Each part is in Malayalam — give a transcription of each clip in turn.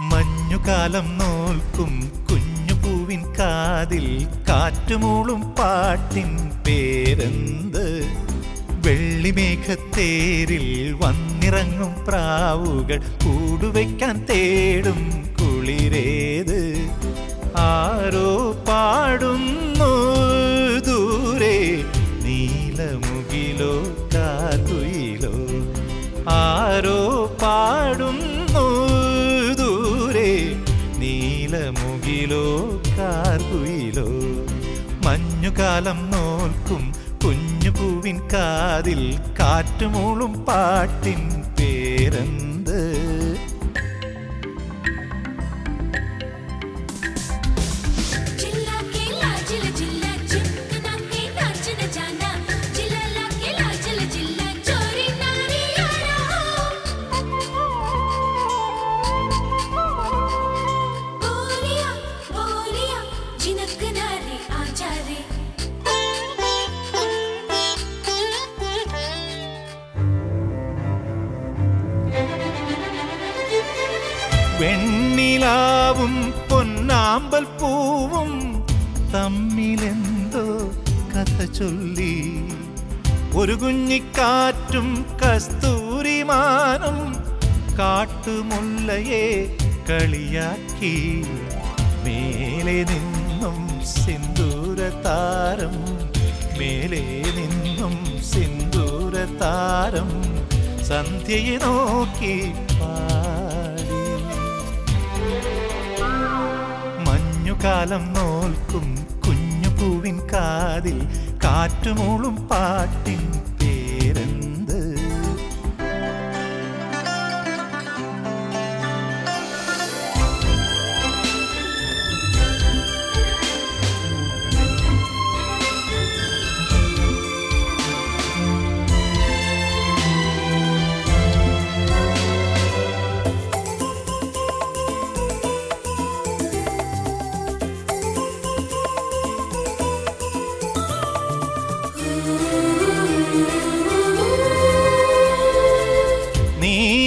മഞ്ഞുകാലം നോൽക്കും കുഞ്ഞു പൂവിൻ കാതിൽ കാറ്റുമൂളും പാട്ടിൻ പേരെന്ത്? വെള്ളിമേഘത്തേരിൽ വന്നിറങ്ങും പ്രാവുകൾ കൂടുവയ്ക്കാൻ തേടും കുളിരേത്. ആരോ പാടുന്നു ദൂരെ നീലമുകിലോ നീലമുകിലോ കാർകുയിലോ മഞ്ഞുകാലം നോൽക്കും കുഞ്ഞു പൂവിൻ കാതിൽ കാറ്റുമൂളും പാട്ടിൻ പേരെന്ത്? വെണ്ണിലാവും പൊന്നാമ്പൽ പൂവും തമ്മിലെന്തോ കഥ ചൊല്ലി. ഒരു കുഞ്ഞിക്കാറ്റും കസ്തൂരിമാനും കാട്ടുമുല്ലയെ കളിയാക്കി. മേലെ നിന്നും സിന്ദൂര താരം മേലെ നിന്നും സിന്ദൂര താരം സന്ധ്യയെ നോക്കി മഞ്ഞുകാലം നോൽക്കും കുഞ്ഞു പൂവിൻ കാതിൽ കാറ്റുമൂളും പാട്ടിൻ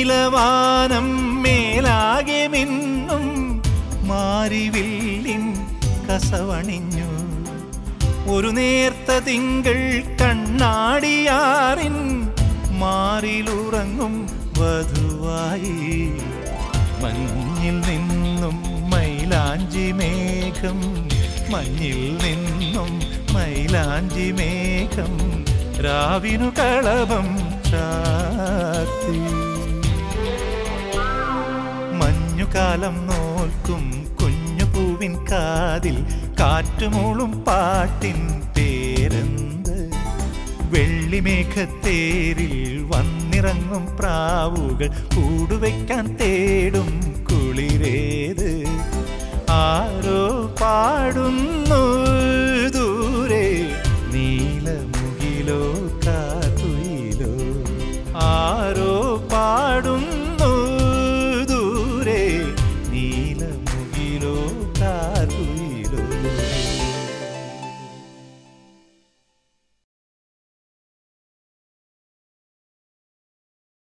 നീലവാനം മേലാകെ മിന്നും മാരിവില്ലിൻ കസവണിഞ്ഞു. ഒരു നേർത്ത തിങ്കൾ കണ്ണാടിയാറിൻ മാറിലുറങ്ങും വധുവായി. മഞ്ഞിൽ നിന്നും മൈലാഞ്ചി മേഘം മഞ്ഞിൽ നിന്നും മൈലാഞ്ചി മേഘം രാവിനു കളഭം ചാർത്തി. മഞ്ഞുകാലം നോൽക്കും കുഞ്ഞു പൂവിൻ കാതിൽ കാറ്റുമൂളും പാട്ടിൻ പേരെന്ത്? വെള്ളിമേഘത്തേരിൽ വന്നിറങ്ങും പ്രാവുകൾ കൂടുവയ്ക്കാൻ തേടും കുളിരേത്. ആരോ പാടുന്നു